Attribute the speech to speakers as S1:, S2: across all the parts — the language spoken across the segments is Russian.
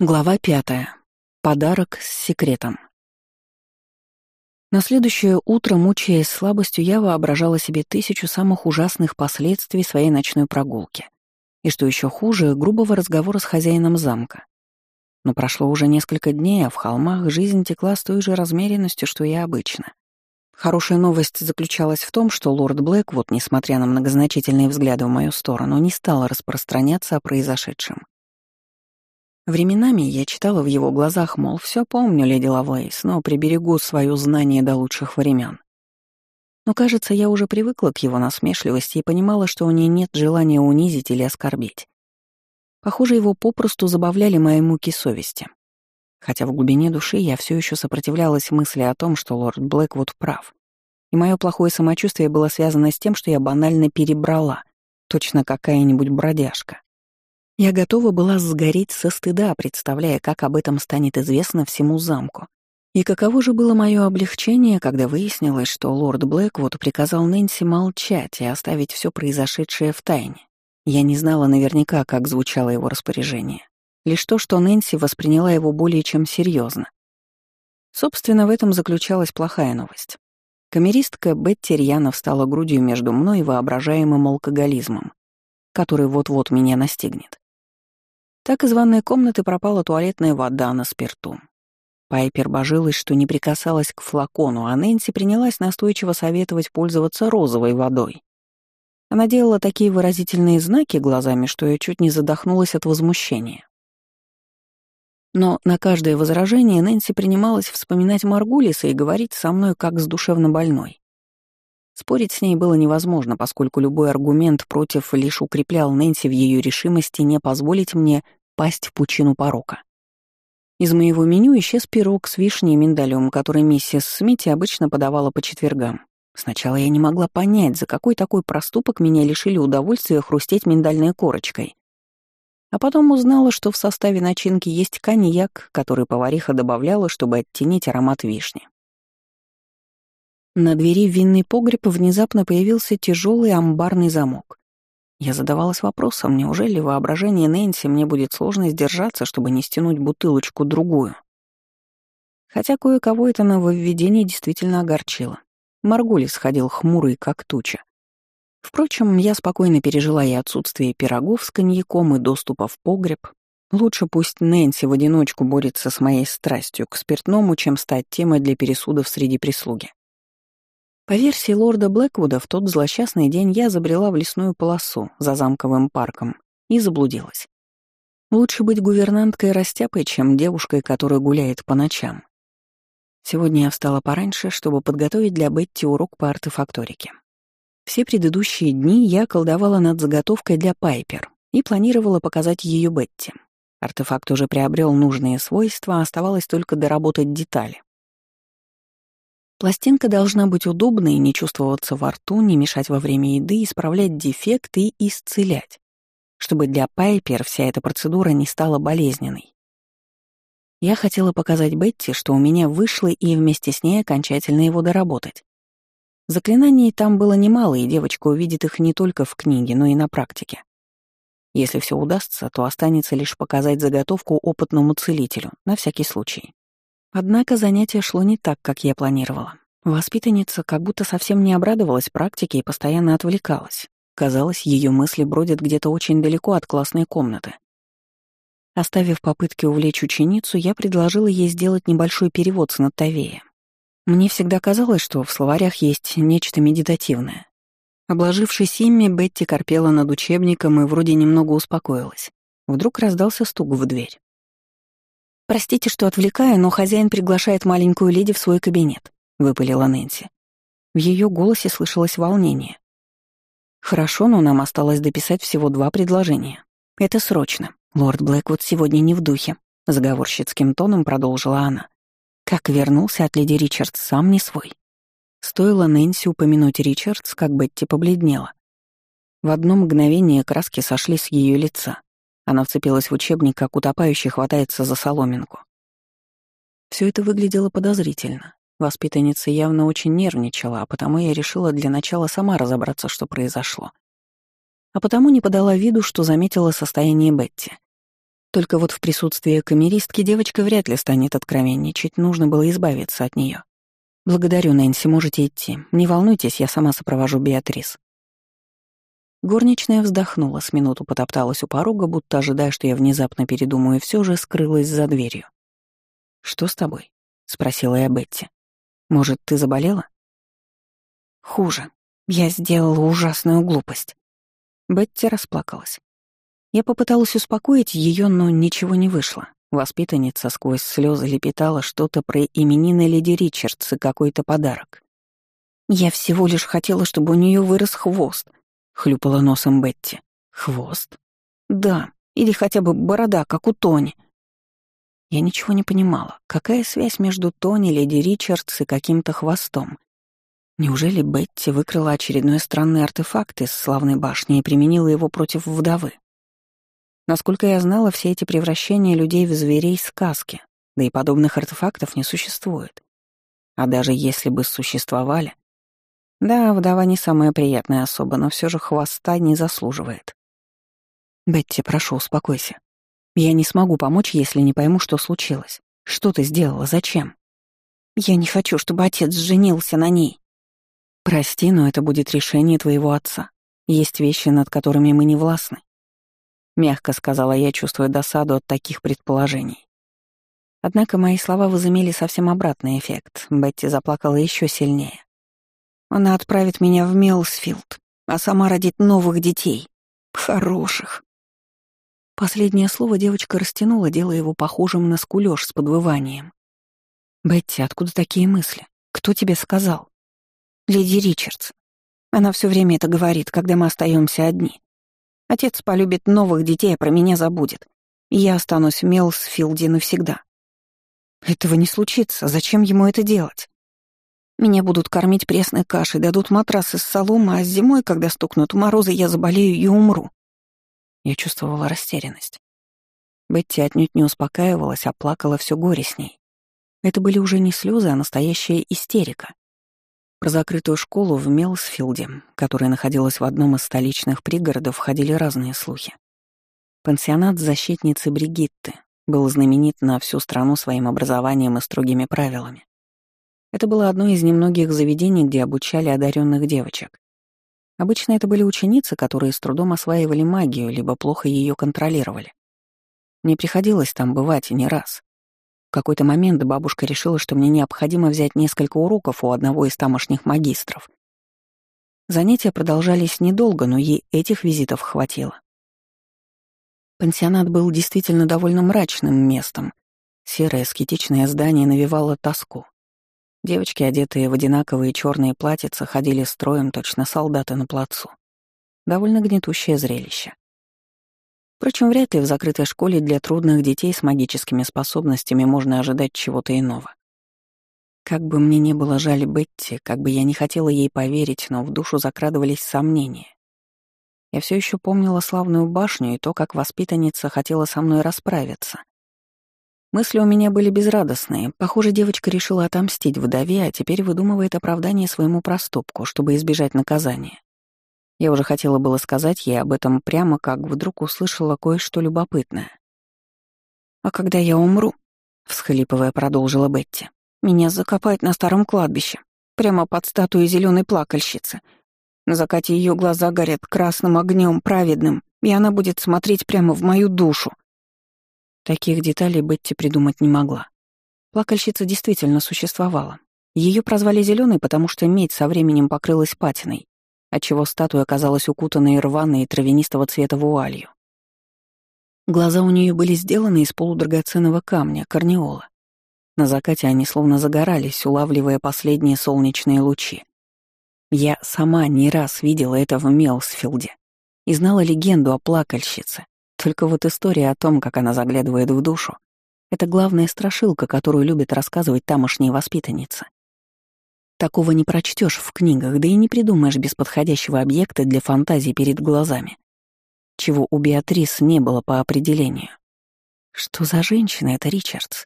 S1: Глава пятая. Подарок с секретом. На следующее утро, мучаясь слабостью, я воображала себе тысячу самых ужасных последствий своей ночной прогулки. И что еще хуже, грубого разговора с хозяином замка. Но прошло уже несколько дней, а в холмах жизнь текла с той же размеренностью, что и обычно. Хорошая новость заключалась в том, что лорд Блэквуд, несмотря на многозначительные взгляды в мою сторону, не стал распространяться о произошедшем. Временами я читала в его глазах, мол, все помню, леди Лавейс, но приберегу свое знание до лучших времен. Но, кажется, я уже привыкла к его насмешливости и понимала, что у нее нет желания унизить или оскорбить. Похоже, его попросту забавляли мои муки совести. Хотя в глубине души я все еще сопротивлялась мысли о том, что лорд Блэквуд прав. И мое плохое самочувствие было связано с тем, что я банально перебрала, точно какая-нибудь бродяжка. Я готова была сгореть со стыда, представляя, как об этом станет известно всему замку. И каково же было мое облегчение, когда выяснилось, что лорд Блэквуд приказал Нэнси молчать и оставить все произошедшее в тайне. Я не знала наверняка, как звучало его распоряжение. Лишь то, что Нэнси восприняла его более чем серьезно. Собственно, в этом заключалась плохая новость. Камеристка Бетти Рьянов стала грудью между мной и воображаемым алкоголизмом, который вот-вот меня настигнет. Так из ванной комнаты пропала туалетная вода на спирту. Пайпер божилась, что не прикасалась к флакону, а Нэнси принялась настойчиво советовать пользоваться розовой водой. Она делала такие выразительные знаки глазами, что я чуть не задохнулась от возмущения. Но на каждое возражение Нэнси принималась вспоминать Маргулиса и говорить со мной как с душевно больной. Спорить с ней было невозможно, поскольку любой аргумент против лишь укреплял Нэнси в ее решимости не позволить мне пасть в пучину порока. Из моего меню исчез пирог с вишней и миндалем, который миссис Смити обычно подавала по четвергам. Сначала я не могла понять, за какой такой проступок меня лишили удовольствия хрустеть миндальной корочкой. А потом узнала, что в составе начинки есть коньяк, который повариха добавляла, чтобы оттенить аромат вишни. На двери в винный погреб внезапно появился тяжелый амбарный замок. Я задавалась вопросом, неужели воображение Нэнси мне будет сложно сдержаться, чтобы не стянуть бутылочку другую. Хотя кое-кого это нововведение действительно огорчило. Маргулис ходил хмурый, как туча. Впрочем, я спокойно пережила и отсутствие пирогов с коньяком, и доступа в погреб. Лучше пусть Нэнси в одиночку борется с моей страстью к спиртному, чем стать темой для пересудов среди прислуги. По версии лорда Блэквуда, в тот злосчастный день я забрела в лесную полосу за замковым парком и заблудилась. Лучше быть гувернанткой растяпой, чем девушкой, которая гуляет по ночам. Сегодня я встала пораньше, чтобы подготовить для Бетти урок по артефакторике. Все предыдущие дни я колдовала над заготовкой для Пайпер и планировала показать ее Бетти. Артефакт уже приобрел нужные свойства, оставалось только доработать детали. Пластинка должна быть удобной, не чувствоваться во рту, не мешать во время еды, исправлять дефекты и исцелять, чтобы для Пайпер вся эта процедура не стала болезненной. Я хотела показать Бетти, что у меня вышло, и вместе с ней окончательно его доработать. Заклинаний там было немало, и девочка увидит их не только в книге, но и на практике. Если все удастся, то останется лишь показать заготовку опытному целителю, на всякий случай. Однако занятие шло не так, как я планировала. Воспитанница как будто совсем не обрадовалась практике и постоянно отвлекалась. Казалось, ее мысли бродят где-то очень далеко от классной комнаты. Оставив попытки увлечь ученицу, я предложила ей сделать небольшой перевод с Натавея. Мне всегда казалось, что в словарях есть нечто медитативное. Обложившись ими, Бетти корпела над учебником и вроде немного успокоилась. Вдруг раздался стук в дверь. «Простите, что отвлекаю, но хозяин приглашает маленькую леди в свой кабинет», — выпалила Нэнси. В ее голосе слышалось волнение. «Хорошо, но нам осталось дописать всего два предложения. Это срочно. Лорд Блэквуд сегодня не в духе», — заговорщицким тоном продолжила она. Как вернулся от леди Ричардс, сам не свой. Стоило Нэнси упомянуть Ричардс, как Бетти побледнела. В одно мгновение краски сошли с ее лица. Она вцепилась в учебник, как утопающий хватается за соломинку. Все это выглядело подозрительно. Воспитанница явно очень нервничала, а потому я решила для начала сама разобраться, что произошло. А потому не подала виду, что заметила состояние Бетти. Только вот в присутствии камеристки девочка вряд ли станет откровенничать, нужно было избавиться от нее. «Благодарю, Нэнси, можете идти. Не волнуйтесь, я сама сопровожу Беатрис». Горничная вздохнула, с минуту потопталась у порога, будто ожидая, что я внезапно передумаю, и все же скрылась за дверью. «Что с тобой?» — спросила я Бетти. «Может, ты заболела?» «Хуже. Я сделала ужасную глупость». Бетти расплакалась. Я попыталась успокоить ее, но ничего не вышло. Воспитанница сквозь слезы лепетала что-то про именины леди Ричардс и какой-то подарок. «Я всего лишь хотела, чтобы у нее вырос хвост», — хлюпала носом Бетти. «Хвост?» «Да, или хотя бы борода, как у Тони». Я ничего не понимала. Какая связь между Тони, леди Ричардс и каким-то хвостом? Неужели Бетти выкрала очередной странный артефакт из славной башни и применила его против вдовы? Насколько я знала, все эти превращения людей в зверей — сказки, да и подобных артефактов не существует. А даже если бы существовали... Да, вдова не самая приятная особа, но все же хвоста не заслуживает. «Бетти, прошу, успокойся. Я не смогу помочь, если не пойму, что случилось. Что ты сделала? Зачем?» «Я не хочу, чтобы отец женился на ней». «Прости, но это будет решение твоего отца. Есть вещи, над которыми мы не властны. Мягко сказала я, чувствуя досаду от таких предположений. Однако мои слова возымели совсем обратный эффект. Бетти заплакала еще сильнее. Она отправит меня в Мелсфилд, а сама родит новых детей. Хороших. Последнее слово девочка растянула, делая его похожим на скулёж с подвыванием. «Бетти, откуда такие мысли? Кто тебе сказал?» «Леди Ричардс. Она все время это говорит, когда мы остаемся одни. Отец полюбит новых детей, а про меня забудет. И я останусь в Мелсфилде навсегда. Этого не случится. Зачем ему это делать? Меня будут кормить пресной кашей, дадут матрас из соломы, а зимой, когда стукнут морозы, я заболею и умру. Я чувствовала растерянность. Бетти отнюдь не успокаивалась, а плакала все горе с ней. Это были уже не слезы, а настоящая истерика. Про закрытую школу в Мелсфилде, которая находилась в одном из столичных пригородов, ходили разные слухи. Пансионат защитницы Бригитты был знаменит на всю страну своим образованием и строгими правилами. Это было одно из немногих заведений, где обучали одаренных девочек. Обычно это были ученицы, которые с трудом осваивали магию, либо плохо ее контролировали. Мне приходилось там бывать не раз. В какой-то момент бабушка решила, что мне необходимо взять несколько уроков у одного из тамошних магистров. Занятия продолжались недолго, но ей этих визитов хватило. Пансионат был действительно довольно мрачным местом. Серое скетичное здание навевало тоску. Девочки, одетые в одинаковые черные платьица, ходили строем точно солдаты на плацу. Довольно гнетущее зрелище. Впрочем, вряд ли в закрытой школе для трудных детей с магическими способностями можно ожидать чего-то иного. Как бы мне не было жаль Бетти, как бы я не хотела ей поверить, но в душу закрадывались сомнения. Я все еще помнила славную башню и то, как воспитанница хотела со мной расправиться. Мысли у меня были безрадостные. Похоже, девочка решила отомстить вдове, а теперь выдумывает оправдание своему проступку, чтобы избежать наказания. Я уже хотела было сказать ей об этом прямо, как вдруг услышала кое-что любопытное. «А когда я умру», — всхлипывая, продолжила Бетти, «меня закопают на старом кладбище, прямо под статуей зеленой плакальщицы. На закате ее глаза горят красным огнем праведным, и она будет смотреть прямо в мою душу». Таких деталей Бетти придумать не могла. Плакальщица действительно существовала. Ее прозвали зеленой, потому что медь со временем покрылась патиной, отчего статуя оказалась укутанной рваной и травянистого цвета вуалью. Глаза у нее были сделаны из полудрагоценного камня, корнеола. На закате они словно загорались, улавливая последние солнечные лучи. Я сама не раз видела это в Мелсфилде и знала легенду о плакальщице. Только вот история о том, как она заглядывает в душу, это главная страшилка, которую любят рассказывать тамошние воспитанницы. Такого не прочтешь в книгах, да и не придумаешь без подходящего объекта для фантазии перед глазами. Чего у Беатрис не было по определению. Что за женщина это Ричардс?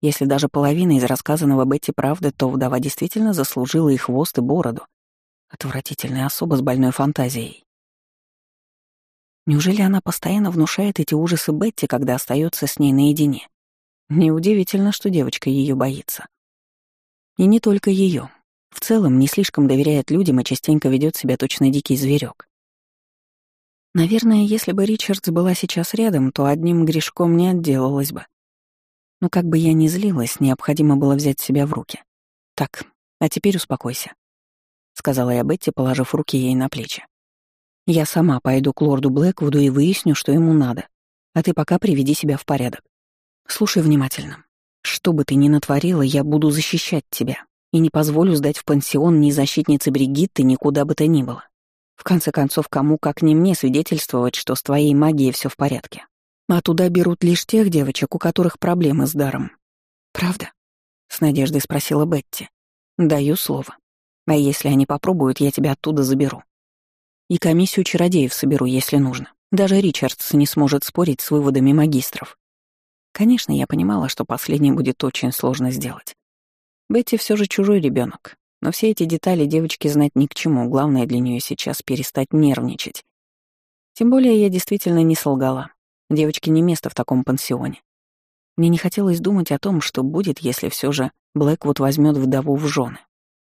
S1: Если даже половина из рассказанного Бетти правды, то вдова действительно заслужила и хвост, и бороду. Отвратительная особа с больной фантазией. Неужели она постоянно внушает эти ужасы Бетти, когда остается с ней наедине? Неудивительно, что девочка ее боится. И не только ее. В целом, не слишком доверяет людям и частенько ведет себя точно дикий зверек. Наверное, если бы Ричардс была сейчас рядом, то одним грешком не отделалась бы. Но как бы я ни злилась, необходимо было взять себя в руки. «Так, а теперь успокойся», — сказала я Бетти, положив руки ей на плечи. «Я сама пойду к лорду Блэквуду и выясню, что ему надо, а ты пока приведи себя в порядок. Слушай внимательно. Что бы ты ни натворила, я буду защищать тебя и не позволю сдать в пансион ни защитницы Бригитты, никуда бы то ни было. В конце концов, кому как не мне свидетельствовать, что с твоей магией все в порядке. А туда берут лишь тех девочек, у которых проблемы с даром. Правда? С надеждой спросила Бетти. Даю слово. А если они попробуют, я тебя оттуда заберу. И комиссию чародеев соберу, если нужно. Даже Ричардс не сможет спорить с выводами магистров. Конечно, я понимала, что последнее будет очень сложно сделать. Бетти все же чужой ребенок, но все эти детали девочке знать ни к чему, главное для нее сейчас перестать нервничать. Тем более я действительно не солгала. Девочке не место в таком пансионе. Мне не хотелось думать о том, что будет, если все же Блэквуд возьмет вдову в жены.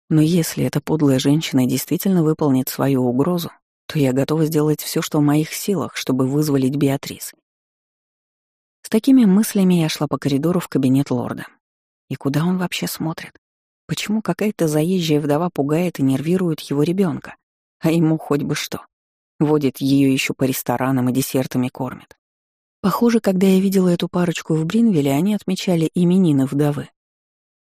S1: Но если эта подлая женщина действительно выполнит свою угрозу, то я готова сделать все, что в моих силах, чтобы вызволить Беатрис. С такими мыслями я шла по коридору в кабинет лорда. И куда он вообще смотрит? Почему какая-то заезжая вдова пугает и нервирует его ребенка, а ему хоть бы что? Водит ее еще по ресторанам и десертами кормит. Похоже, когда я видела эту парочку в Бринвилле, они отмечали именины вдовы.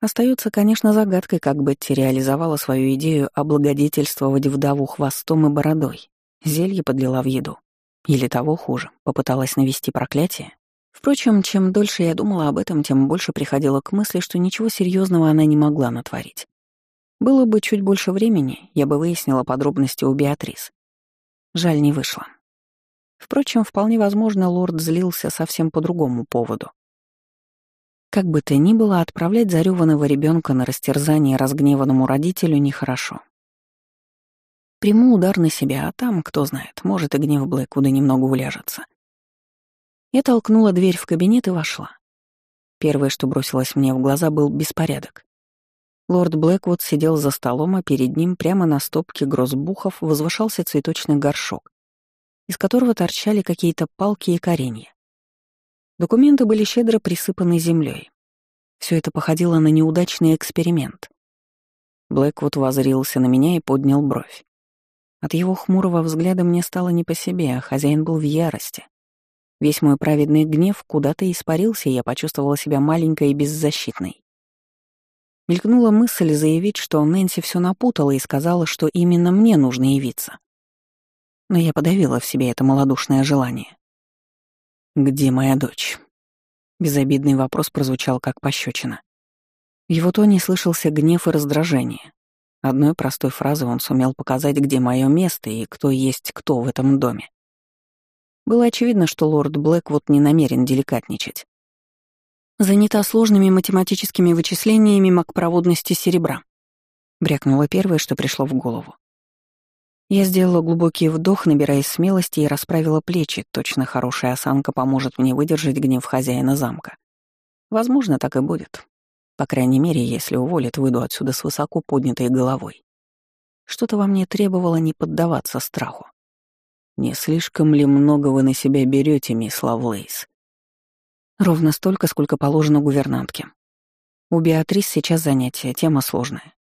S1: Остается, конечно, загадкой, как Бетти реализовала свою идею облагодетельствовать вдову хвостом и бородой. Зелье подлила в еду. Или того хуже, попыталась навести проклятие. Впрочем, чем дольше я думала об этом, тем больше приходила к мысли, что ничего серьезного она не могла натворить. Было бы чуть больше времени, я бы выяснила подробности у Беатрис. Жаль, не вышло. Впрочем, вполне возможно, лорд злился совсем по другому поводу. Как бы то ни было, отправлять зарёванного ребенка на растерзание разгневанному родителю нехорошо. Приму удар на себя, а там, кто знает, может и гнев Блэквуда немного уляжется. Я толкнула дверь в кабинет и вошла. Первое, что бросилось мне в глаза, был беспорядок. Лорд Блэквуд сидел за столом, а перед ним прямо на стопке грозбухов возвышался цветочный горшок, из которого торчали какие-то палки и коренья. Документы были щедро присыпаны землей. Все это походило на неудачный эксперимент. Блэквуд возрился на меня и поднял бровь. От его хмурого взгляда мне стало не по себе, а хозяин был в ярости. Весь мой праведный гнев куда-то испарился, и я почувствовала себя маленькой и беззащитной. Мелькнула мысль заявить, что Нэнси все напутала и сказала, что именно мне нужно явиться. Но я подавила в себе это малодушное желание. «Где моя дочь?» Безобидный вопрос прозвучал как пощечина. В его тоне слышался гнев и раздражение. Одной простой фразой он сумел показать, где мое место и кто есть кто в этом доме. Было очевидно, что лорд Блэквуд не намерен деликатничать. «Занята сложными математическими вычислениями макпроводности серебра», — брякнуло первое, что пришло в голову. Я сделала глубокий вдох, набираясь смелости, и расправила плечи. Точно хорошая осанка поможет мне выдержать гнев хозяина замка. Возможно, так и будет. По крайней мере, если уволят, выйду отсюда с высоко поднятой головой. Что-то во мне требовало не поддаваться страху. Не слишком ли много вы на себя берете, мисс Лавлейс? Ровно столько, сколько положено гувернантке. У Беатрис сейчас занятие, тема сложная.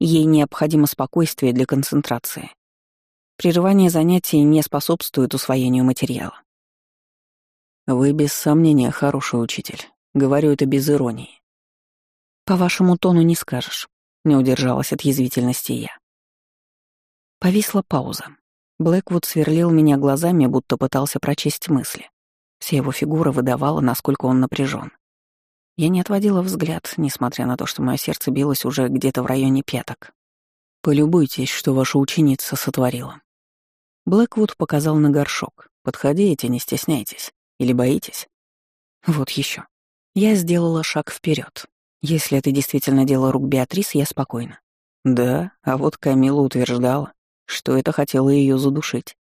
S1: Ей необходимо спокойствие для концентрации. Прерывание занятий не способствует усвоению материала. Вы без сомнения хороший учитель. Говорю это без иронии. По вашему тону не скажешь. Не удержалась от язвительности я. Повисла пауза. Блэквуд сверлил меня глазами, будто пытался прочесть мысли. Вся его фигура выдавала, насколько он напряжен. Я не отводила взгляд, несмотря на то, что мое сердце билось уже где-то в районе пяток. «Полюбуйтесь, что ваша ученица сотворила». Блэквуд показал на горшок. «Подходите, не стесняйтесь. Или боитесь?» Вот еще. Я сделала шаг вперед. Если это действительно дело рук Беатрис, я спокойна. Да, а вот Камила утверждала, что это хотело ее задушить.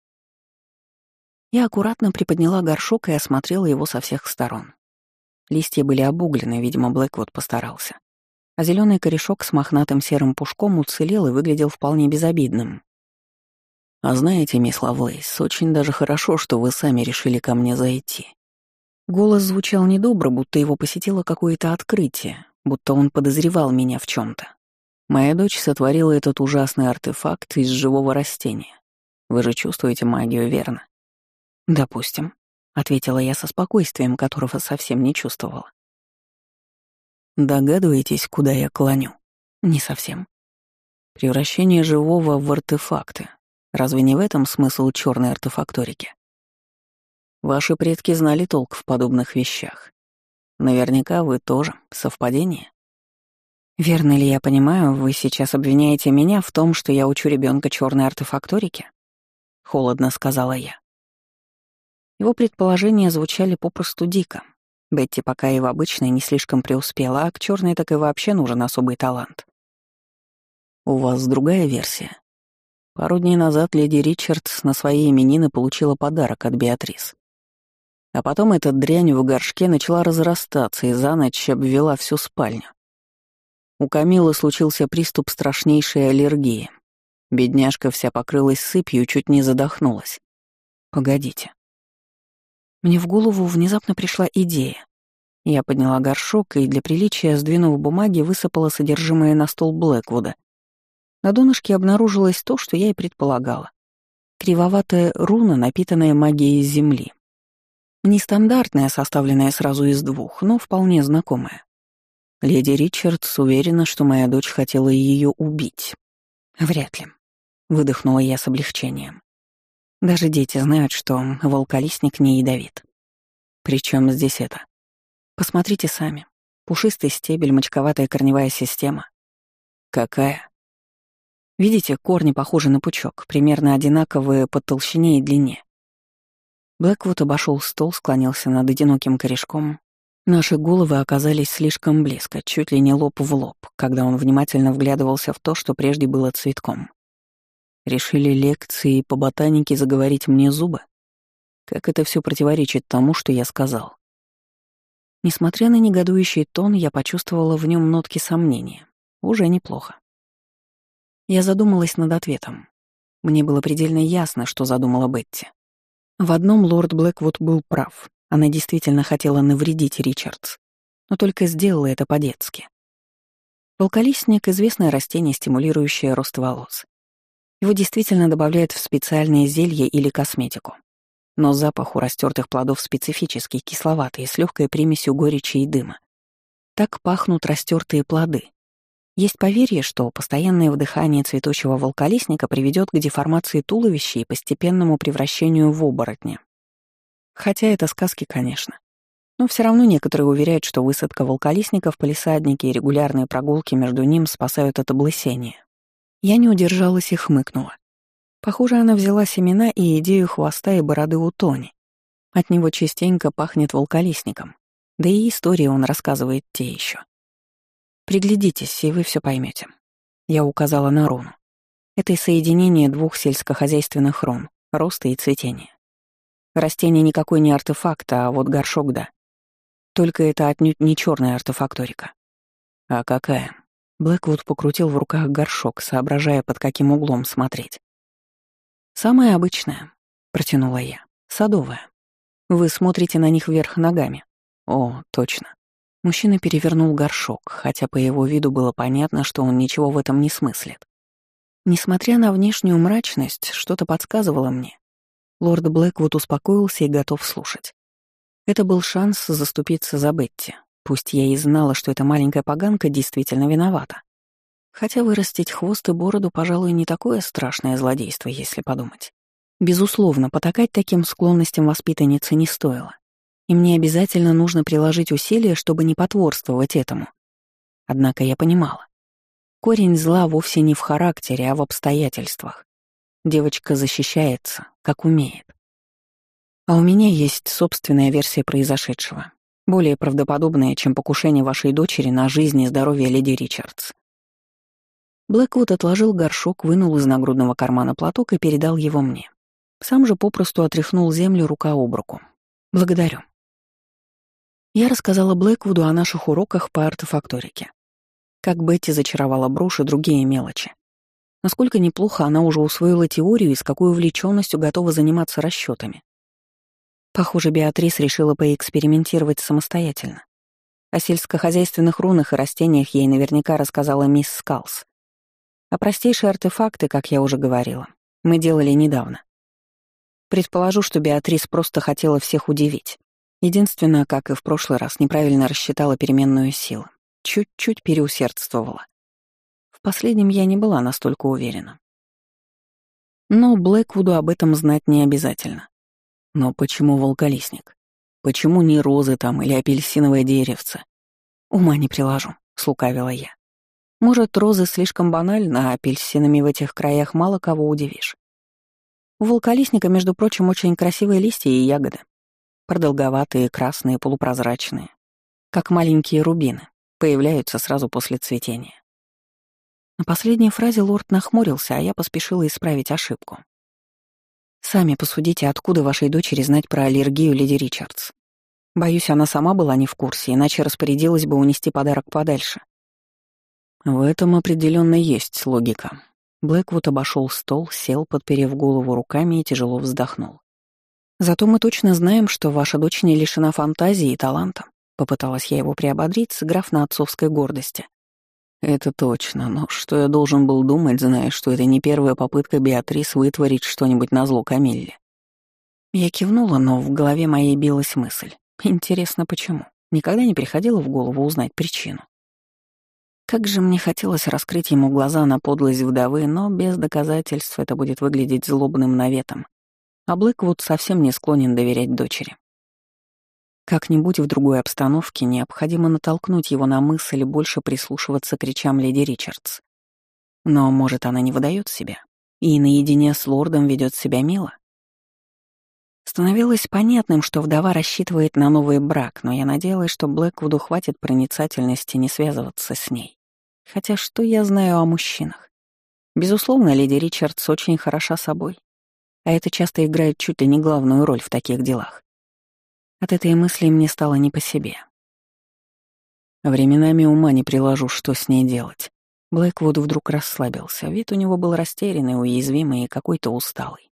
S1: Я аккуратно приподняла горшок и осмотрела его со всех сторон. Листья были обуглены, видимо, Блэквуд постарался. А зеленый корешок с мохнатым серым пушком уцелел и выглядел вполне безобидным. «А знаете, мисс Лавлейс, очень даже хорошо, что вы сами решили ко мне зайти». Голос звучал недобро, будто его посетило какое-то открытие, будто он подозревал меня в чем то Моя дочь сотворила этот ужасный артефакт из живого растения. Вы же чувствуете магию, верно? Допустим, ответила я со спокойствием, которого совсем не чувствовала. Догадываетесь, куда я клоню? Не совсем. Превращение живого в артефакты. Разве не в этом смысл черной артефакторики? Ваши предки знали толк в подобных вещах. Наверняка вы тоже. Совпадение? Верно ли я понимаю, вы сейчас обвиняете меня в том, что я учу ребенка черной артефакторике? Холодно сказала я. Его предположения звучали попросту дико. Бетти пока и в обычной не слишком преуспела, а к черной так и вообще нужен особый талант. У вас другая версия. Пару дней назад леди Ричардс на свои именины получила подарок от Беатрис. А потом эта дрянь в горшке начала разрастаться и за ночь обвела всю спальню. У Камилы случился приступ страшнейшей аллергии. Бедняжка вся покрылась сыпью, чуть не задохнулась. Погодите. Мне в голову внезапно пришла идея. Я подняла горшок и для приличия, сдвинув бумаги, высыпала содержимое на стол Блэквуда. На донышке обнаружилось то, что я и предполагала. Кривоватая руна, напитанная магией земли. Нестандартная, составленная сразу из двух, но вполне знакомая. Леди Ричардс уверена, что моя дочь хотела ее убить. Вряд ли. Выдохнула я с облегчением. Даже дети знают, что волколистник не ядовит. Причем здесь это? Посмотрите сами. Пушистый стебель, мочковатая корневая система. Какая? Видите, корни похожи на пучок, примерно одинаковые по толщине и длине. Блэквуд обошел стол, склонился над одиноким корешком, Наши головы оказались слишком близко, чуть ли не лоб в лоб, когда он внимательно вглядывался в то, что прежде было цветком. Решили лекции по ботанике заговорить мне зубы? Как это все противоречит тому, что я сказал? Несмотря на негодующий тон, я почувствовала в нем нотки сомнения. Уже неплохо. Я задумалась над ответом. Мне было предельно ясно, что задумала Бетти. В одном лорд Блэквуд был прав. Она действительно хотела навредить Ричардс, но только сделала это по-детски. Волколистник — известное растение, стимулирующее рост волос. Его действительно добавляют в специальные зелья или косметику. Но запах у растертых плодов специфический, кисловатый, с легкой примесью горечи и дыма. Так пахнут растертые плоды. Есть поверье, что постоянное вдыхание цветущего волколистника приведет к деформации туловища и постепенному превращению в оборотня. Хотя это сказки, конечно. Но все равно некоторые уверяют, что высадка волколистников, полисадники и регулярные прогулки между ним спасают от облысения. Я не удержалась и хмыкнула. Похоже, она взяла семена и идею хвоста и бороды у Тони. От него частенько пахнет волколистником. Да и истории он рассказывает те еще. Приглядитесь, и вы все поймете. Я указала на руну. Это соединение двух сельскохозяйственных рун — роста и цветения. Растение никакой не артефакт, а вот горшок — да. Только это отнюдь не черная артефакторика. А какая? Блэквуд покрутил в руках горшок, соображая, под каким углом смотреть. «Самая обычная», — протянула я, — «садовая. Вы смотрите на них вверх ногами». «О, точно». Мужчина перевернул горшок, хотя по его виду было понятно, что он ничего в этом не смыслит. Несмотря на внешнюю мрачность, что-то подсказывало мне, Лорд Блэквуд успокоился и готов слушать. Это был шанс заступиться за Бетти, пусть я и знала, что эта маленькая поганка действительно виновата. Хотя вырастить хвост и бороду, пожалуй, не такое страшное злодейство, если подумать. Безусловно, потакать таким склонностям воспитанницы не стоило. И мне обязательно нужно приложить усилия, чтобы не потворствовать этому. Однако я понимала. Корень зла вовсе не в характере, а в обстоятельствах. Девочка защищается, как умеет. А у меня есть собственная версия произошедшего, более правдоподобная, чем покушение вашей дочери на жизнь и здоровье леди Ричардс. Блэквуд отложил горшок, вынул из нагрудного кармана платок и передал его мне. Сам же попросту отряхнул землю рука об руку. «Благодарю». Я рассказала Блэквуду о наших уроках по артефакторике. Как Бетти зачаровала брошь и другие мелочи. Насколько неплохо она уже усвоила теорию и с какой увлеченностью готова заниматься расчетами. Похоже, Беатрис решила поэкспериментировать самостоятельно. О сельскохозяйственных рунах и растениях ей наверняка рассказала мисс Скалс. А простейшие артефакты, как я уже говорила, мы делали недавно. Предположу, что Беатрис просто хотела всех удивить. Единственное, как и в прошлый раз, неправильно рассчитала переменную силу. Чуть-чуть переусердствовала. В последнем я не была настолько уверена. Но Блэквуду об этом знать не обязательно. Но почему волколистник? Почему не розы там или апельсиновое деревце? Ума не приложу, слукавила я. Может, розы слишком банальны, а апельсинами в этих краях мало кого удивишь. У волколистника, между прочим, очень красивые листья и ягоды. Продолговатые, красные, полупрозрачные. Как маленькие рубины. Появляются сразу после цветения. На последней фразе лорд нахмурился, а я поспешила исправить ошибку. «Сами посудите, откуда вашей дочери знать про аллергию леди Ричардс. Боюсь, она сама была не в курсе, иначе распорядилась бы унести подарок подальше». В этом определенно есть логика, Блэквуд обошел стол, сел, подперев голову руками и тяжело вздохнул. «Зато мы точно знаем, что ваша дочь не лишена фантазии и таланта», — попыталась я его приободрить, сыграв на отцовской гордости. «Это точно, но что я должен был думать, зная, что это не первая попытка Беатрис вытворить что-нибудь на зло Камилле?» Я кивнула, но в голове моей билась мысль. Интересно, почему? Никогда не приходило в голову узнать причину. Как же мне хотелось раскрыть ему глаза на подлость вдовы, но без доказательств это будет выглядеть злобным наветом. А Блэквуд совсем не склонен доверять дочери. Как-нибудь в другой обстановке необходимо натолкнуть его на мысль больше прислушиваться к речам леди Ричардс. Но, может, она не выдает себя и наедине с лордом ведет себя мило? Становилось понятным, что вдова рассчитывает на новый брак, но я надеялась, что Блэквуду хватит проницательности не связываться с ней. Хотя что я знаю о мужчинах? Безусловно, леди Ричардс очень хороша собой, а это часто играет чуть ли не главную роль в таких делах. От этой мысли мне стало не по себе. Временами ума не приложу, что с ней делать. Блэквуд вдруг расслабился, вид у него был растерянный, уязвимый и какой-то усталый.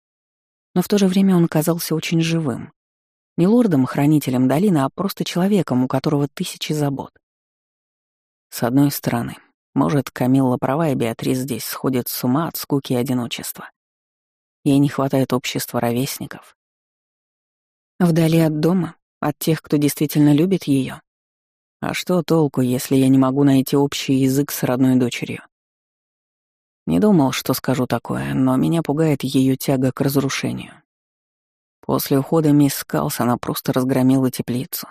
S1: Но в то же время он казался очень живым. Не лордом-хранителем долины, а просто человеком, у которого тысячи забот. С одной стороны, может, Камилла права, и Беатрис здесь сходит с ума от скуки и одиночества. Ей не хватает общества ровесников. Вдали от дома, от тех, кто действительно любит ее. А что толку, если я не могу найти общий язык с родной дочерью? Не думал, что скажу такое, но меня пугает ее тяга к разрушению. После ухода мисс Калс она просто разгромила теплицу.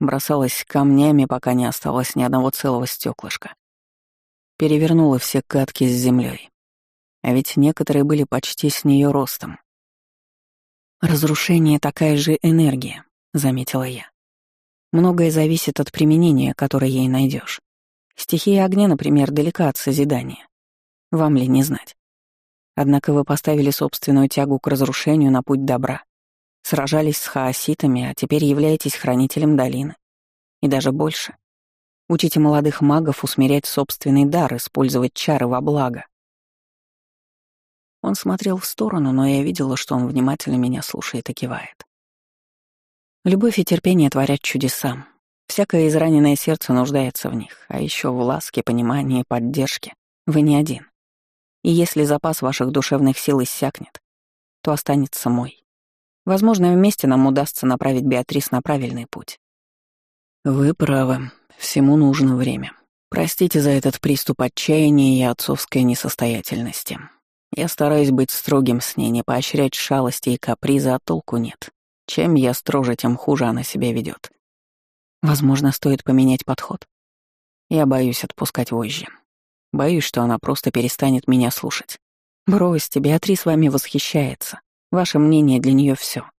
S1: Бросалась камнями, пока не осталось ни одного целого стеклышка перевернула все катки с землей. А ведь некоторые были почти с нее ростом. «Разрушение — такая же энергия», — заметила я. «Многое зависит от применения, которое ей найдешь. Стихия огня, например, далека от созидания. Вам ли не знать? Однако вы поставили собственную тягу к разрушению на путь добра, сражались с хаоситами, а теперь являетесь хранителем долины. И даже больше. Учите молодых магов усмирять собственный дар, использовать чары во благо. Он смотрел в сторону, но я видела, что он внимательно меня слушает и кивает. Любовь и терпение творят чудеса. Всякое израненное сердце нуждается в них, а еще в ласке, понимании, поддержке. Вы не один. И если запас ваших душевных сил иссякнет, то останется мой. Возможно, вместе нам удастся направить Беатрис на правильный путь. Вы правы, Всему нужно время. Простите за этот приступ отчаяния и отцовской несостоятельности. Я стараюсь быть строгим с ней, не поощрять шалости и капризы, а толку нет. Чем я строже, тем хуже она себя ведет. Возможно, стоит поменять подход. Я боюсь отпускать вожжи. Боюсь, что она просто перестанет меня слушать. Бросьте, Беатрис вами восхищается. Ваше мнение для нее все.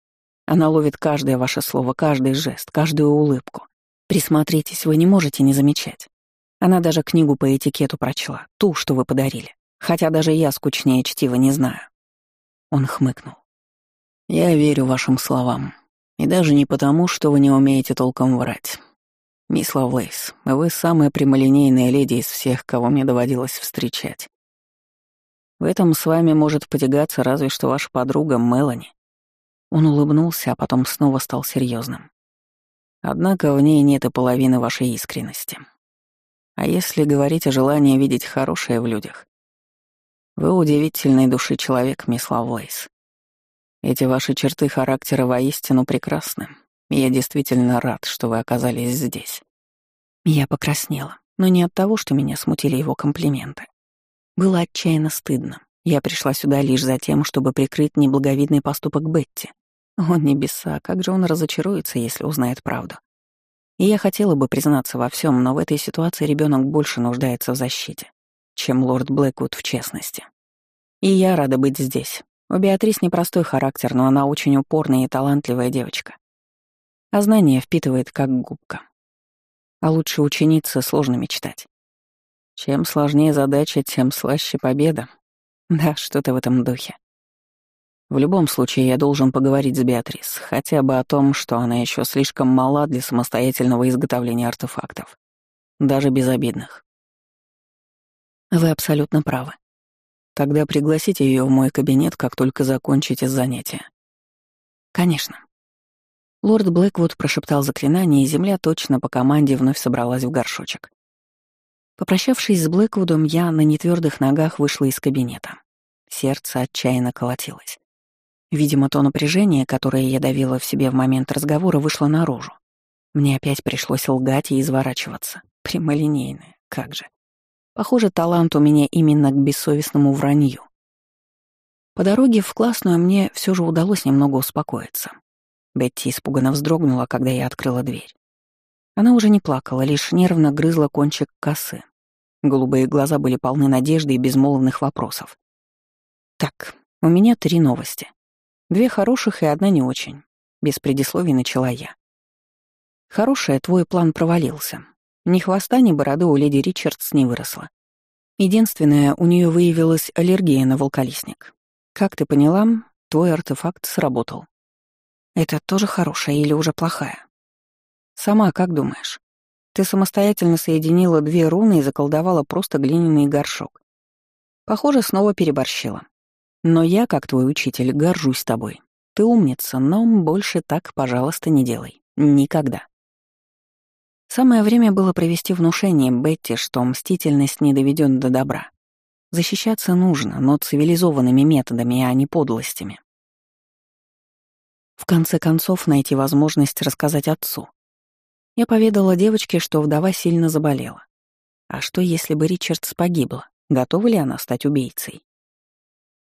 S1: Она ловит каждое ваше слово, каждый жест, каждую улыбку. Присмотритесь, вы не можете не замечать. Она даже книгу по этикету прочла, ту, что вы подарили. Хотя даже я скучнее чтива не знаю. Он хмыкнул. Я верю вашим словам. И даже не потому, что вы не умеете толком врать. Мисс Лавлейс, вы самая прямолинейная леди из всех, кого мне доводилось встречать. В этом с вами может потягаться разве что ваша подруга Мелани. Он улыбнулся, а потом снова стал серьезным. Однако в ней нет и половины вашей искренности. А если говорить о желании видеть хорошее в людях, вы удивительной души человек, мисс Лавлейс. Эти ваши черты характера воистину прекрасны. Я действительно рад, что вы оказались здесь. Я покраснела, но не от того, что меня смутили его комплименты. Было отчаянно стыдно. Я пришла сюда лишь за тем, чтобы прикрыть неблаговидный поступок Бетти. Он небеса, как же он разочаруется, если узнает правду. И я хотела бы признаться во всем, но в этой ситуации ребенок больше нуждается в защите, чем лорд Блэквуд в честности. И я рада быть здесь, у Беатрис непростой характер, но она очень упорная и талантливая девочка. А знания впитывает как губка. А лучше ученице сложно мечтать. Чем сложнее задача, тем слаще победа. Да, что-то в этом духе. В любом случае, я должен поговорить с Беатрис, хотя бы о том, что она еще слишком мала для самостоятельного изготовления артефактов. Даже безобидных. Вы абсолютно правы. Тогда пригласите ее в мой кабинет, как только закончите занятие. Конечно. Лорд Блэквуд прошептал заклинание, и земля точно по команде вновь собралась в горшочек. Попрощавшись с Блэквудом, я на нетвердых ногах вышла из кабинета. Сердце отчаянно колотилось. Видимо, то напряжение, которое я давила в себе в момент разговора, вышло наружу. Мне опять пришлось лгать и изворачиваться. Прямолинейное, как же. Похоже, талант у меня именно к бессовестному вранью. По дороге в классную мне все же удалось немного успокоиться. Бетти испуганно вздрогнула, когда я открыла дверь. Она уже не плакала, лишь нервно грызла кончик косы. Голубые глаза были полны надежды и безмолвных вопросов. Так, у меня три новости. Две хороших и одна не очень. Без предисловий начала я. Хорошая, твой план провалился. Ни хвоста, ни бороды у леди Ричардс не выросло. Единственное, у нее выявилась аллергия на волколистник. Как ты поняла, твой артефакт сработал. Это тоже хорошая или уже плохая? Сама как думаешь? Ты самостоятельно соединила две руны и заколдовала просто глиняный горшок. Похоже, снова переборщила. Но я, как твой учитель, горжусь тобой. Ты умница, но больше так, пожалуйста, не делай. Никогда. Самое время было провести внушение Бетти, что мстительность не доведет до добра. Защищаться нужно, но цивилизованными методами, а не подлостями. В конце концов, найти возможность рассказать отцу. Я поведала девочке, что вдова сильно заболела. А что, если бы Ричардс погибла? Готова ли она стать убийцей?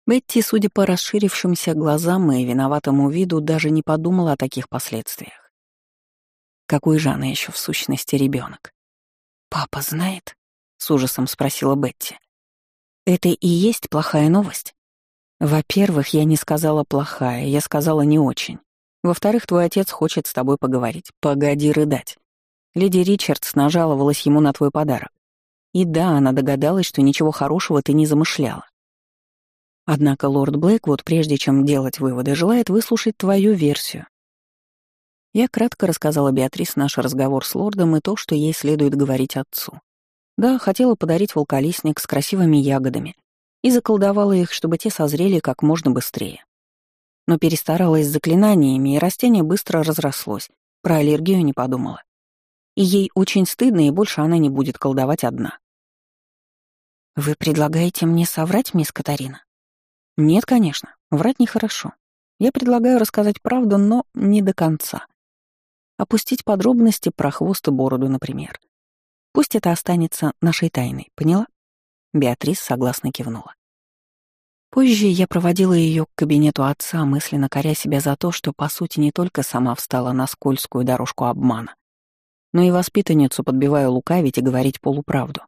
S1: Бетти, судя по расширившимся глазам и виноватому виду, даже не подумала о таких последствиях. Какой же она еще в сущности ребенок? «Папа знает?» — с ужасом спросила Бетти. «Это и есть плохая новость?» «Во-первых, я не сказала плохая, я сказала не очень. Во-вторых, твой отец хочет с тобой поговорить. Погоди рыдать. Леди Ричардс нажаловалась ему на твой подарок. И да, она догадалась, что ничего хорошего ты не замышляла. Однако лорд Блэквуд, прежде чем делать выводы, желает выслушать твою версию. Я кратко рассказала Беатрис наш разговор с лордом и то, что ей следует говорить отцу. Да, хотела подарить волколистник с красивыми ягодами и заколдовала их, чтобы те созрели как можно быстрее. Но перестаралась с заклинаниями, и растение быстро разрослось, про аллергию не подумала. И ей очень стыдно, и больше она не будет колдовать одна. «Вы предлагаете мне соврать, мисс Катарина?» «Нет, конечно, врать нехорошо. Я предлагаю рассказать правду, но не до конца. Опустить подробности про хвост и бороду, например. Пусть это останется нашей тайной, поняла? Беатрис согласно кивнула. Позже я проводила ее к кабинету отца, мысленно коря себя за то, что, по сути, не только сама встала на скользкую дорожку обмана, но и воспитанницу подбиваю лукавить и говорить полуправду.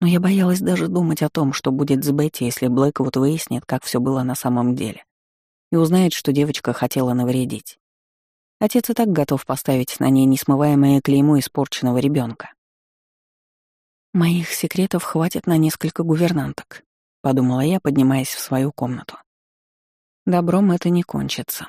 S1: Но я боялась даже думать о том, что будет с Бетти, если Блэквуд выяснит, как все было на самом деле, и узнает, что девочка хотела навредить. Отец и так готов поставить на ней несмываемое клеймо испорченного ребенка. «Моих секретов хватит на несколько гувернанток», — подумала я, поднимаясь в свою комнату. Добром это не кончится.